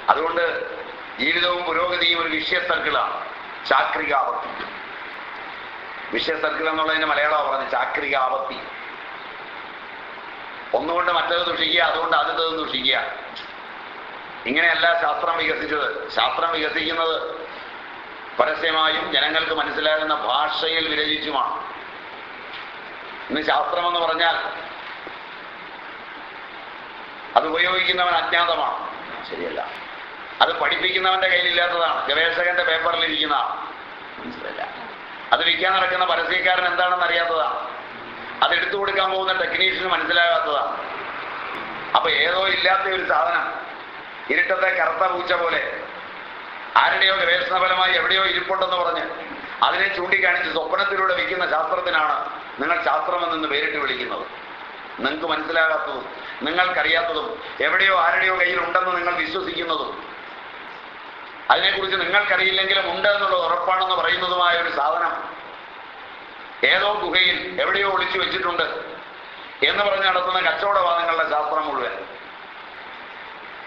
അതുകൊണ്ട് ജീവിതവും പുരോഗതിയും ഒരു വിഷയ സർക്കിളാണ് ചാക്രികാപത്തി. വിഷയ സർക്കിൾ എന്നുള്ളതിന്റെ മലയാളമാണ് പറഞ്ഞത് ചാക്രികാപത്തി. ഒന്നുകൊണ്ട് മറ്റത് ദുഷിക്കുക അതുകൊണ്ട് ആദ്യത്തത് ദുഷിക്കുക. ഇങ്ങനെയല്ല ശാസ്ത്രം വികസിച്ചത്. ശാസ്ത്രം വികസിക്കുന്നത് പരസ്യമായും ജനങ്ങൾക്ക് മനസ്സിലാകുന്ന ഭാഷയിൽ വിരചിച്ചുമാണ്. ഇന്ന് ശാസ്ത്രമെന്ന് പറഞ്ഞാൽ അത് ഉപയോഗിക്കുന്നവൻ അജ്ഞാതമാണ്. ശരിയല്ല. അത് പഠിപ്പിക്കുന്നവന്റെ കയ്യിലില്ലാത്തതാണ്. ഗവേഷകന്റെ പേപ്പറിൽ ഇരിക്കുന്നതാണ് മനസ്സിലല്ല അത് വിൽക്കാൻ നടക്കുന്ന പരസ്യക്കാരൻ എന്താണെന്ന് അറിയാത്തതാണ്. അത് എടുത്തു കൊടുക്കാൻ പോകുന്ന ടെക്നീഷ്യന് മനസ്സിലാകാത്തതാണ്. അപ്പൊ ഏതോ ഇല്ലാത്ത ഒരു സാധനം. ഇരുട്ടത്തെ കറുത്ത പൂച്ച പോലെ ആരുടെയോ ഗവേഷണപരമായി എവിടെയോ ഇരിപ്പുണ്ടെന്ന് പറഞ്ഞ് അതിനെ ചൂണ്ടിക്കാണിച്ച് സ്വപ്നത്തിലൂടെ വിൽക്കുന്ന ശാസ്ത്രത്തിനാണ് നിങ്ങൾ ശാസ്ത്രമെന്ന് പേരിട്ട് വിളിക്കുന്നത്. നിങ്ങൾക്ക് മനസ്സിലാകാത്തതും നിങ്ങൾക്കറിയാത്തതും എവിടെയോ ആരുടെയോ കയ്യിൽ ഉണ്ടെന്ന് നിങ്ങൾ വിശ്വസിക്കുന്നതും അതിനെക്കുറിച്ച് നിങ്ങൾക്കറിയില്ലെങ്കിലും ഉണ്ട് എന്നുള്ള ഉറപ്പാണെന്ന് പറയുന്നതുമായ ഒരു സാധനം ഏതോ ഗുഹയിൽ എവിടെയോ ഒളിച്ചു വെച്ചിട്ടുണ്ട് എന്ന് പറഞ്ഞ് നടത്തുന്ന കച്ചവടവാദങ്ങളുടെ ശാസ്ത്രം മുഴുവൻ.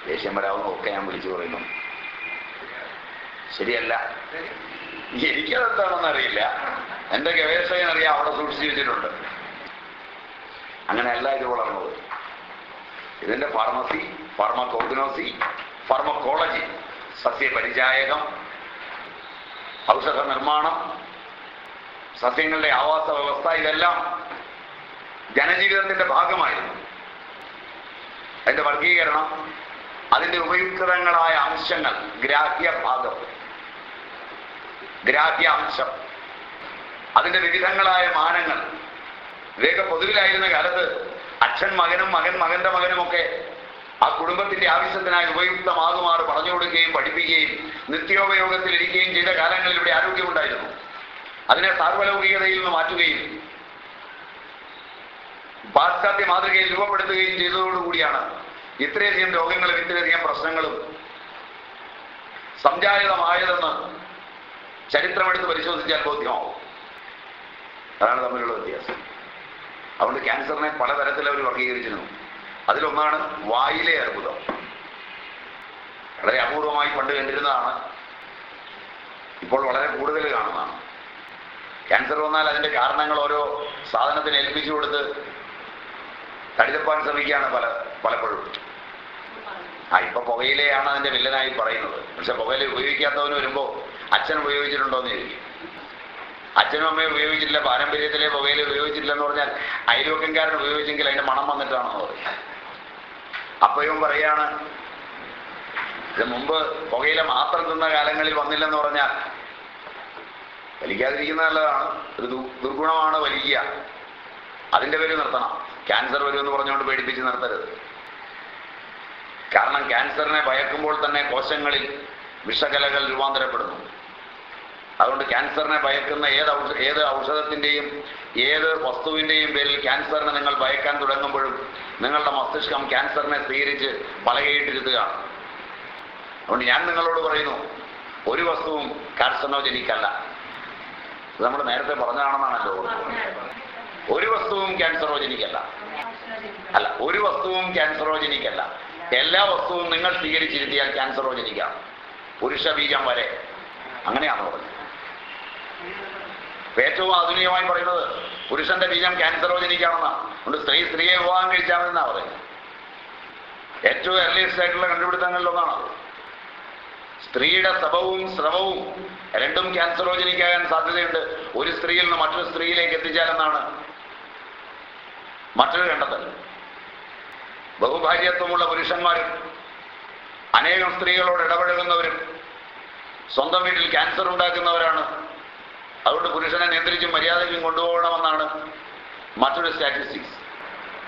ദേഷ്യം വരാവുന്നതൊക്കെ ഞാൻ വിളിച്ചു പറയുന്നു. ശരിയല്ല. എനിക്കതെന്താണെന്ന് അറിയില്ല എന്റെ ഗവേഷകൻ അറിയാം അവിടെ സൂക്ഷിച്ചു വെച്ചിട്ടുണ്ട്. അങ്ങനെയല്ല ഇത് വളർന്നത്. ഇതിന്റെ ഫാർമസി ഫാർമക്കോഗ്നോസി ഫാർമക്കോളജി സസ്യപരിചായകം ഔഷധ നിർമ്മാണം സസ്യങ്ങളുടെ ആവാസ വ്യവസ്ഥ ഇതെല്ലാം ജനജീവിതത്തിന്റെ ഭാഗമായിരുന്നു. അതിന്റെ വർഗീകരണം അതിന്റെ ഉപയുക്തങ്ങളായ അംശങ്ങൾ ഗ്രാഹ്യ ഭാഗം ഗ്രാഹ്യ അംശം അതിന്റെ വിവിധങ്ങളായ മാനങ്ങൾ. ഇവയൊക്കെ പൊതുവിലായിരുന്ന കാലത്ത് അച്ഛൻ മകനും മകൻ മകന്റെ മകനുമൊക്കെ ആ കുടുംബത്തിന്റെ ആവശ്യത്തിനായി ഉപയുക്തമാകുമാറ് പറഞ്ഞു കൊടുക്കുകയും പഠിപ്പിക്കുകയും നിത്യോപയോഗത്തിൽ ഇരിക്കുകയും ചെയ്ത കാലങ്ങളിൽ ഇവിടെ ആരോഗ്യമുണ്ടായിരുന്നു. അതിനെ സാർവലൗകികതയിൽ നിന്ന് മാറ്റുകയും പാശ്ചാത്യ മാതൃകയിൽ രൂപപ്പെടുത്തുകയും ചെയ്തതോടുകൂടിയാണ് ഇത്രയധികം രോഗങ്ങളും ഇത്രയധികം പ്രശ്നങ്ങളും സംജായതമായതെന്ന് ചരിത്രമെടുത്ത് പരിശോധിച്ചാൽ ബോധ്യമാവും. അതാണ് തമ്മിലുള്ള വ്യത്യാസം. അതുകൊണ്ട് ക്യാൻസറിനെ പലതരത്തിൽ അവർ വർഗീകരിച്ചിരുന്നു. അതിലൊന്നാണ് വായിലെ അർബുദം വളരെ അപൂർവമായി പണ്ട് കണ്ടിരുന്നതാണ്. ഇപ്പോൾ വളരെ കൂടുതൽ കാണുന്നതാണ്. ക്യാൻസർ വന്നാൽ അതിന്റെ കാരണങ്ങൾ ഓരോ സാധനത്തിന് ഏൽപ്പിച്ചു കൊടുത്ത് തടിതപ്പാൻ ശ്രമിക്കുകയാണ് പല പലപ്പോഴും. ആ ഇപ്പൊ പുകയിലെയാണ് അതിന്റെ വില്ലനായി പറയുന്നത്. പക്ഷെ പുകയില ഉപയോഗിക്കാത്തവന് വരുമ്പോ അച്ഛൻ ഉപയോഗിച്ചിട്ടുണ്ടോ എന്ന് ചോദിക്കും. അച്ഛനും അമ്മയും ഉപയോഗിച്ചിട്ടില്ല പാരമ്പര്യത്തിലെ പുകയിൽ ഉപയോഗിച്ചിട്ടില്ല എന്ന് പറഞ്ഞാൽ അയൽവക്കംകാരൻ ഉപയോഗിച്ചെങ്കിൽ അതിന്റെ മണം വന്നിട്ടാണെന്ന് പറയും. അപ്പോഴും പറയാണ് ഇത് മുമ്പ് പുകയില മാത്രം തിന്ന കാലങ്ങളിൽ വന്നില്ലെന്ന് പറഞ്ഞാൽ വലിക്കാതിരിക്കുന്ന നല്ലതാണ്. ഒരു ദുർഗുണമാണ് വലിക്കുക. അതിന്റെ പേര് നിർത്തണം. ക്യാൻസർ എന്ന് പറഞ്ഞുകൊണ്ട് പേടിപ്പിച്ച് നിർത്തരുത്. കാരണം ക്യാൻസറിനെ ഭയക്കുമ്പോൾ തന്നെ കോശങ്ങളിൽ വിഷകലകൾ രൂപാന്തരപ്പെടുന്നു. അതുകൊണ്ട് ക്യാൻസറിനെ ഭയക്കുന്ന ഏത് ഏത് ഔഷധത്തിന്റെയും ഏത് വസ്തുവിന്റെയും പേരിൽ ക്യാൻസറിനെ നിങ്ങൾ ഭയക്കാൻ തുടങ്ങുമ്പോഴും നിങ്ങളുടെ മസ്തിഷ്കം ക്യാൻസറിനെ സ്വീകരിച്ച് പലകയിട്ടിരുത്തുകയാണ് അതുകൊണ്ട് ഞാൻ നിങ്ങളോട് പറയുന്നു ഒരു വസ്തുവും കാർസനോജനിക് അല്ല നമ്മൾ നേരത്തെ പറഞ്ഞതാണെന്നാണല്ലോ ഒരു വസ്തുവും ക്യാൻസറോജനിക് അല്ല അല്ല ഒരു വസ്തുവും ക്യാൻസറോജനിക് അല്ല എല്ലാ വസ്തുവും നിങ്ങൾ സ്വീകരിച്ചിരുത്തിയാൽ ക്യാൻസറോജനിക്കാണ് പുരുഷ ബീജം വരെ. അങ്ങനെയാണ് പറഞ്ഞത്? ഏറ്റവും ആധുനികമായി പറയുന്നത് പുരുഷന്റെ ബീജം ക്യാൻസറോജനിക്കാണെന്നാണ് അതുകൊണ്ട് സ്ത്രീ സ്ത്രീയെ വിവാഹം കഴിച്ചാമെന്നാ പറയുന്നത്. ഏറ്റവും എർലിയസ്റ്റ് ആയിട്ടുള്ള കണ്ടുപിടുത്തങ്ങളിലൊന്നാണ് സ്ത്രീയുടെ സ്രവവും സ്രവവും രണ്ടും ക്യാൻസറോജനിക്കാകാൻ സാധ്യതയുണ്ട്. ഒരു സ്ത്രീയിൽ നിന്ന് മറ്റൊരു സ്ത്രീയിലേക്ക് എത്തിച്ചാലെന്നാണ് മറ്റൊരു കണ്ടെത്തൽ. ബഹുഭാര്യത്വമുള്ള പുരുഷന്മാരും അനേകം സ്ത്രീകളോട് ഇടപഴകുന്നവരും സ്വന്തം വീട്ടിൽ ക്യാൻസർ ഉണ്ടാക്കുന്നവരാണ്. അതുകൊണ്ട് പുരുഷനെ നിയന്ത്രിച്ചും മര്യാദയ്ക്കും കൊണ്ടുപോകണമെന്നാണ് മറ്റൊരു സ്റ്റാറ്റിസ്റ്റിക്സ്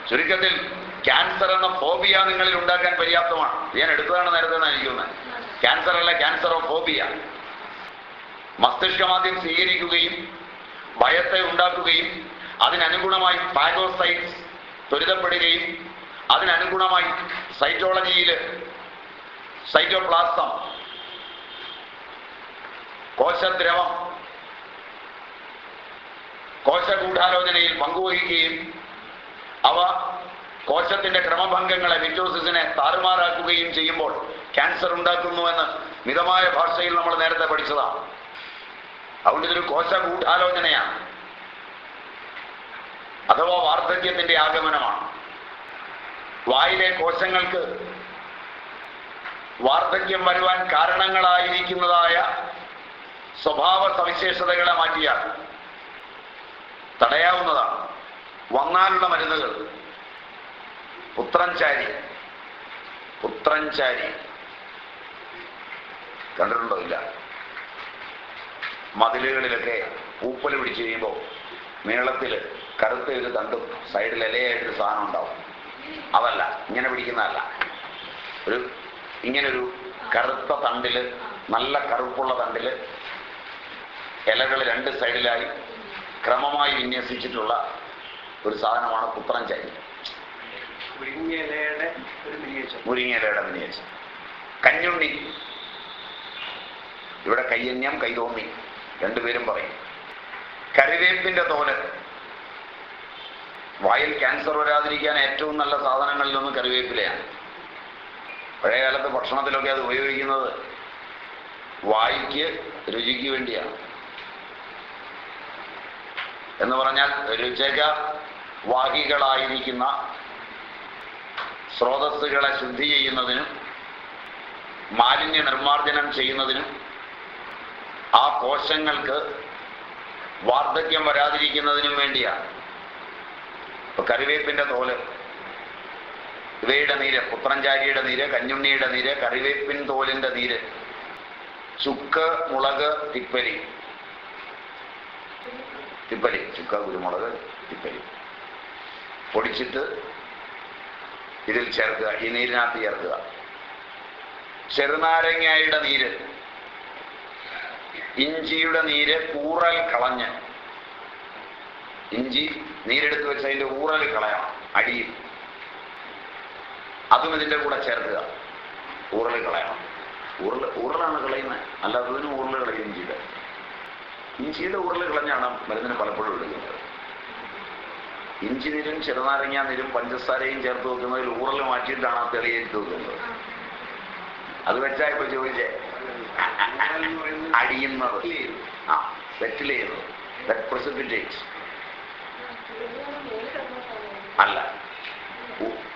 ചുരുക്കത്തിൽ ക്യാൻസർ എന്ന ഫോബിയ നിങ്ങളിൽ ഉണ്ടാക്കാൻ പര്യാപ്തമാണ്. ഞാൻ എടുത്തതാണ് നേരത്തെ നയിക്കുന്നത്. ക്യാൻസർ അല്ല ക്യാൻസർ ഓഫ് ഫോബിയ മസ്തിഷ്കമാദ്യം സ്വീകരിക്കുകയും ഭയത്തെ ഉണ്ടാക്കുകയും അതിനനുഗുണമായി ഫാഗോസൈറ്റ്സ് ത്വരിതപ്പെടുകയും അതിനനുഗുണമായി സൈറ്റോളജിയിൽ സൈറ്റോപ്ലാസം. കോശദ്രവം കോശഗൂഢാലോചനയിൽ പങ്കുവഹിക്കുകയും അവ കോശത്തിന്റെ ക്രമഭംഗങ്ങളെ വിറ്റോസിസിനെ താറുമാറാക്കുകയും ചെയ്യുമ്പോൾ ക്യാൻസർ ഉണ്ടാക്കുന്നുവെന്ന് മിതമായ ഭാഷയിൽ നമ്മൾ നേരത്തെ പഠിച്ചതാണ് അതുകൊണ്ട് ഇതൊരു കോശഗൂഢാലോചനയാണ്. അഥവാ വാർദ്ധക്യത്തിന്റെ ആഗമനമാണ്. വായിലെ കോശങ്ങൾക്ക് വാർദ്ധക്യം വരുവാൻ കാരണങ്ങളായിരിക്കുന്നതായ സ്വഭാവ സവിശേഷതകളെ മാറ്റിയാൽ തടയാവുന്നതാണ്. വന്നാലുള്ള മരുന്നുകൾ. പുത്രഞ്ചാരി പുത്രൻചാരി. കണ്ടിട്ടുണ്ടോ? ഇല്ല. മതിലുകളിലൊക്കെ പൂപ്പൽ പിടിച്ചു കഴിയുമ്പോൾ നീളത്തിൽ കറുത്ത ഒരു തണ്ടും സൈഡിൽ ഇലയായിട്ടൊരു സാധനം ഉണ്ടാവും. അതല്ല ഇങ്ങനെ പിടിക്കുന്നതല്ല. ഒരു ഇങ്ങനൊരു കറുത്ത തണ്ടിൽ നല്ല കറുപ്പുള്ള തണ്ടിൽ ഇലകൾ രണ്ട് സൈഡിലായി ക്രമമായി വിന്യസിച്ചിട്ടുള്ള ഒരു സാധനമാണ് മുരിങ്ങയിലയുടെ ഒരു മിനിയേച്ചർ. മുരിങ്ങയിലയുടെ വിനിയോഗിച്ച് കഞ്ഞുണ്ണി. ഇവിടെ കയ്യന്യം കൈതോന്നി രണ്ടുപേരും പറയും. കറിവേപ്പിന്റെ തോൽ. വായിൽ ക്യാൻസർ വരാതിരിക്കാൻ ഏറ്റവും നല്ല സാധനങ്ങളിലൊന്ന് കറിവേപ്പിലയാണ്. പഴയ കാലത്ത് ഭക്ഷണത്തിലൊക്കെ അത് ഉപയോഗിക്കുന്നത് വായിക്ക് രുചിക്ക് വേണ്ടിയാണ്. എന്ന് പറഞ്ഞാൽ രുചക വാഹികളായിരിക്കുന്ന സ്രോതസ്സുകളെ ശുദ്ധി ചെയ്യുന്നതിനും മാലിന്യ നിർമ്മാർജനം ചെയ്യുന്നതിനും ആ കോശങ്ങൾക്ക് വാർദ്ധക്യം വരാതിരിക്കുന്നതിനും വേണ്ടിയാണ്. ഇപ്പൊ കറിവേപ്പിന്റെ തോൽ ഇവയുടെ നീര് പുത്രഞ്ചാരിയുടെ നീര് കഞ്ഞുണ്ണിയുടെ നീര് കറിവേപ്പിൻ തോലിന്റെ നീര് ചുക്ക് മുളക് തിപ്പലി. തിപ്പലി ചുക്ക കുരുമുളക് തിപ്പലി. പൊടിച്ചിട്ട് ഇതിൽ ചേർക്കുക ഈ നീരിനകത്ത് ചേർക്കുക. ചെറുനാരങ്ങയുടെ നീര് ഇഞ്ചിയുടെ നീര് കൂറൽ കളഞ്ഞ് ഇഞ്ചി നീരെടുത്ത് വെച്ച് അതിന്റെ ഊറൽ കളയണം അടിയിൽ. അതും ഇതിന്റെ കൂടെ ചേർക്കുക. ഊറൽ കളയണം. ഊറൽ ഊറലാണ് കളയുന്നത് അല്ലാതെ ഇതിന് ഊറൽ കളയും ഇഞ്ചിയുടെ ഇഞ്ചിയുടെ ഊറൽ കളഞ്ഞാണ് മരുന്നിന് പലപ്പോഴും എടുക്കുന്നത്. ഇഞ്ചി നീരും ചെറുനാരങ്ങ നീരും പഞ്ചസാരയും ചേർത്ത് വെക്കുന്നതിൽ ഊറൽ മാറ്റിയിട്ടാണ് ആ തെളിയേറ്റ് വെക്കുന്നത്. അത് വെച്ചാ ഇപ്പൊ ചോദിച്ചേ അടിയുന്നത്. ആ വെറ്റിൽ ചെയ്യുന്നത് അല്ല.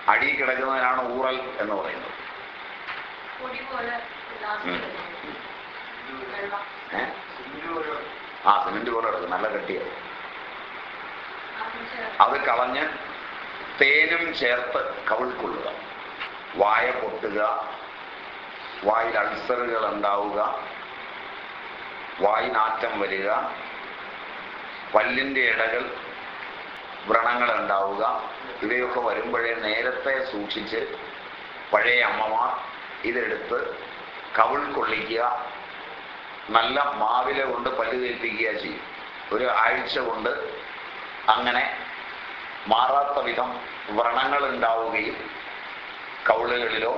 അടി കിടക്കുന്നതിനാണ് ഊറൽ എന്ന് പറയുന്നത്? ആ സിമെന്റ് പോലെ കിടക്കും നല്ല കട്ടിയത് അത് കളഞ്ഞ് തേനും ചേർത്ത് കവിൾക്കൊള്ളുക വായ പൊട്ടുക. വായിൽ അൾസറുകൾ ഉണ്ടാവുക. വായിനാറ്റം വരിക. പല്ലിന്റെ ഇടകൾ വ്രണങ്ങൾ ഉണ്ടാവുക. ഇവയൊക്കെ വരുമ്പോഴേ നേരത്തെ സൂക്ഷിച്ച് പഴയ അമ്മമാർ ഇതെടുത്ത് കവൾ കൊള്ളിക്കുക നല്ല മാവില കൊണ്ട് പല്ല് തേപ്പിക്കുക ചെയ്യും. ഒരു ആഴ്ച കൊണ്ട് അങ്ങനെ മാറാത്ത വിധം വ്രണങ്ങൾ ഉണ്ടാവുകയും കവിളുകളിലോ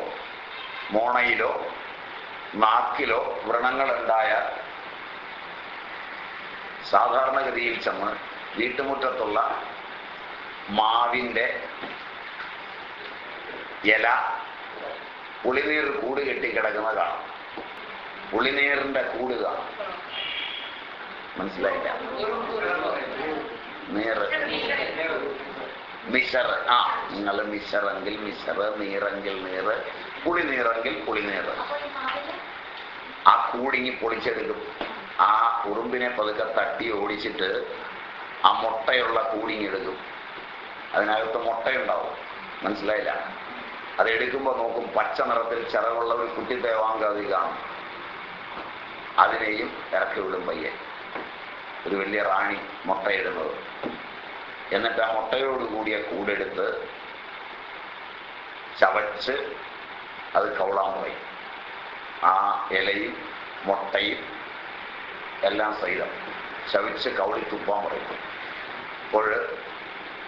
മോണയിലോ നാക്കിലോ വ്രണങ്ങൾ ഉണ്ടായാൽ സാധാരണഗതിയിൽ ചെന്ന് വീട്ടുമുറ്റത്തുള്ള മാവിന്റെ ഇല പുളിനീർ കൂട് കെട്ടിക്കിടക്കുന്ന കാണാം. ഉളിനീറിന്റെ കൂട് കാണാം. മനസ്സിലായില്ല? നീറ് മിഷർ. ആ നിങ്ങൾ മിഷറെങ്കിൽ മിഷർ നീറെങ്കിൽ നീറ് പുളി നീറെങ്കിൽ പുളി നീറ് അപ്പൊ ഈ മാവിൽ ആ കൂടിങ്ങി പൊളിച്ചെടുക്കും. ആ ഉറുമ്പിനെ പതുക്കെ തട്ടി ഓടിച്ചിട്ട് ആ മുട്ടയുള്ള കൂടിങ്ങെടുക്കും അതിനകത്ത് മുട്ടയുണ്ടാവും. മനസ്സിലായില്ല? അത് എടുക്കുമ്പോൾ നോക്കും പച്ച നിറത്തിൽ ചിറവുള്ള ഒരു കുട്ടി തേവാങ്കാതി കാണും അതിനെയും ഇറക്കി വിടും പയ്യെ. ഒരു വലിയ റാണി മുട്ടയിടുന്നത്. എന്നിട്ട് ആ മുട്ടയോട് കൂടിയ കൂടെടുത്ത് ചവച്ച് അത് കൗളാൻ പറയും. ആ ഇലയും മുട്ടയും എല്ലാം സഹിതം ചവിച്ച് കൗളി തുപ്പാൻ പറയും. അപ്പോൾ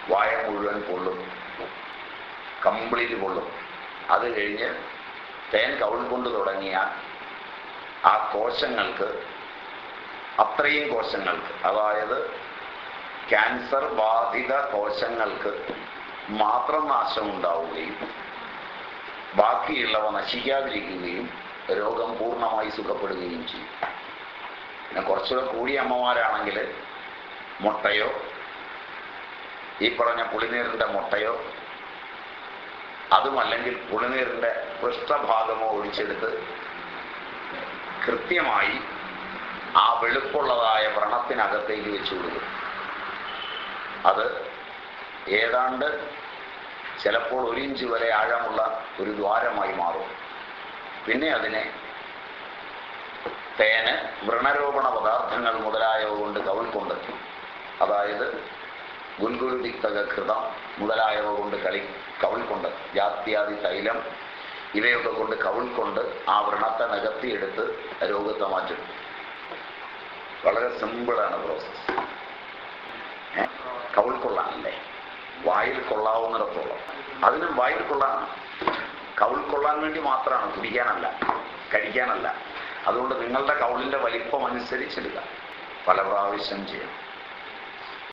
വായ മുഴുവൻ പൊള്ളും കംപ്ലീറ്റ് കൊള്ളും. അത് കഴിഞ്ഞ് തേൻ കൗണ്ട് കൊണ്ട് തുടങ്ങിയ ആ കോശങ്ങൾക്ക് അത്രയും കോശങ്ങൾക്ക് അതായത് ക്യാൻസർ ബാധിത കോശങ്ങൾക്ക് മാത്രം നാശം ഉണ്ടാവുകയും ബാക്കിയുള്ളവ നശിക്കാതിരിക്കുകയും രോഗം പൂർണമായി സുഖപ്പെടുകയും ചെയ്യും. പിന്നെ കുറച്ചുകൂടെ അമ്മമാരാണെങ്കിൽ മുട്ടയോ ഈ പറഞ്ഞ പുളിനീറിന്റെ മുട്ടയോ അതുമല്ലെങ്കിൽ പുളിനീറിന്റെ പൃഷ്ഠഭാഗമോ ഒഴിച്ചെടുത്ത് കൃത്യമായി ആ വെളുപ്പുള്ളതായ വ്രണത്തിനകത്തേക്ക് വെച്ചു കൊടുക്കും. അത് ഏതാണ്ട് ചിലപ്പോൾ ഒരു ഇഞ്ച് വരെ ആഴമുള്ള ഒരു ദ്വാരമായി മാറും. പിന്നെ അതിനെ തേന് വ്രണരോപണ പദാർത്ഥങ്ങൾ മുതലായവ കൊണ്ട് കവിൾക്കൊണ്ട് അതായത് ഗുൽഗുരുതിക്തക ഘൃതം മുതലായവ കൊണ്ട് കളി കവിൾക്കൊണ്ട് ജാത്യാദി തൈലം ഇവയൊക്കെ കൊണ്ട് കവിൾക്കൊണ്ട് ആ വ്രണത്തെ നികത്തിയെടുത്ത് രോഗത്തെ മാറ്റും. വളരെ സിമ്പിളാണ് പ്രോസസ് കവിൾ കൊള്ളാനല്ലേ? വായിൽ കൊള്ളാവുന്നിടത്തോളം അതിനും വായിൽ കൊള്ളാണ് കവിൾ കൊള്ളാൻ വേണ്ടി മാത്രമാണ് കുടിക്കാനല്ല കഴിക്കാനല്ല. അതുകൊണ്ട് നിങ്ങളുടെ കൗളിന്റെ വലിപ്പം അനുസരിച്ചിടുക. പല പ്രാവശ്യം ചെയ്യണം.